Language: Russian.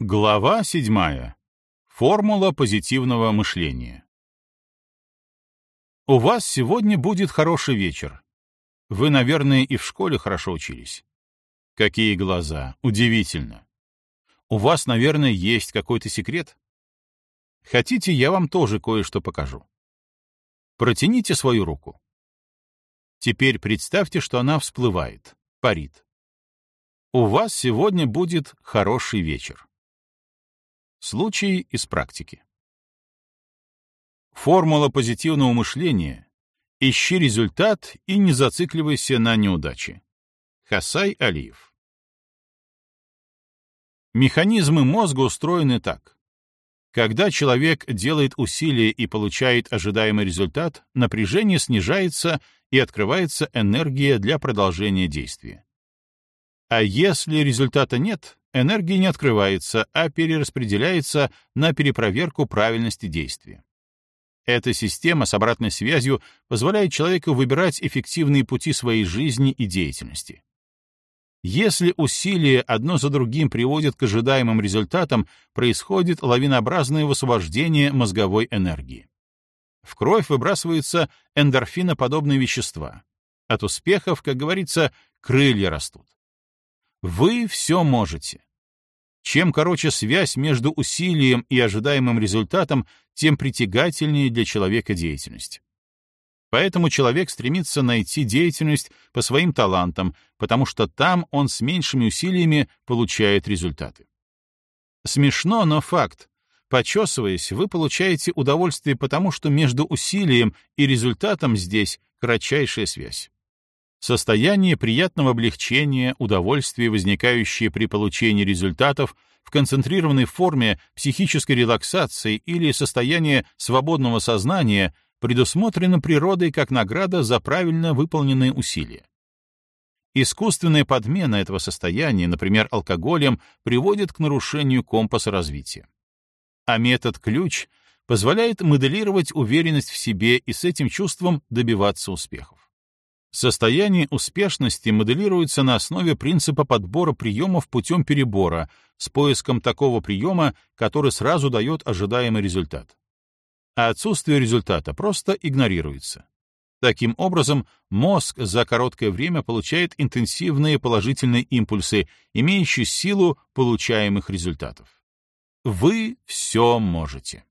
Глава седьмая. Формула позитивного мышления. У вас сегодня будет хороший вечер. Вы, наверное, и в школе хорошо учились. Какие глаза! Удивительно. У вас, наверное, есть какой-то секрет? Хотите, я вам тоже кое-что покажу. Протяните свою руку. Теперь представьте, что она всплывает, парит. У вас сегодня будет хороший вечер. Случай из практики. Формула позитивного мышления — ищи результат и не зацикливайся на неудаче. Хасай Алиев. Механизмы мозга устроены так. Когда человек делает усилия и получает ожидаемый результат, напряжение снижается и открывается энергия для продолжения действия. А если результата нет, энергия не открывается, а перераспределяется на перепроверку правильности действия. Эта система с обратной связью позволяет человеку выбирать эффективные пути своей жизни и деятельности. Если усилия одно за другим приводят к ожидаемым результатам, происходит лавинообразное высвобождение мозговой энергии. В кровь выбрасываются эндорфиноподобные вещества. От успехов, как говорится, крылья растут. Вы все можете. Чем короче связь между усилием и ожидаемым результатом, тем притягательнее для человека деятельность. Поэтому человек стремится найти деятельность по своим талантам, потому что там он с меньшими усилиями получает результаты. Смешно, но факт. Почесываясь, вы получаете удовольствие потому, что между усилием и результатом здесь кратчайшая связь. Состояние приятного облегчения, удовольствия, возникающее при получении результатов в концентрированной форме психической релаксации или состояние свободного сознания предусмотрено природой как награда за правильно выполненные усилия. Искусственная подмена этого состояния, например, алкоголем, приводит к нарушению компаса развития. А метод «ключ» позволяет моделировать уверенность в себе и с этим чувством добиваться успехов. Состояние успешности моделируется на основе принципа подбора приемов путем перебора с поиском такого приема, который сразу дает ожидаемый результат. А отсутствие результата просто игнорируется. Таким образом, мозг за короткое время получает интенсивные положительные импульсы, имеющие силу получаемых результатов. Вы все можете.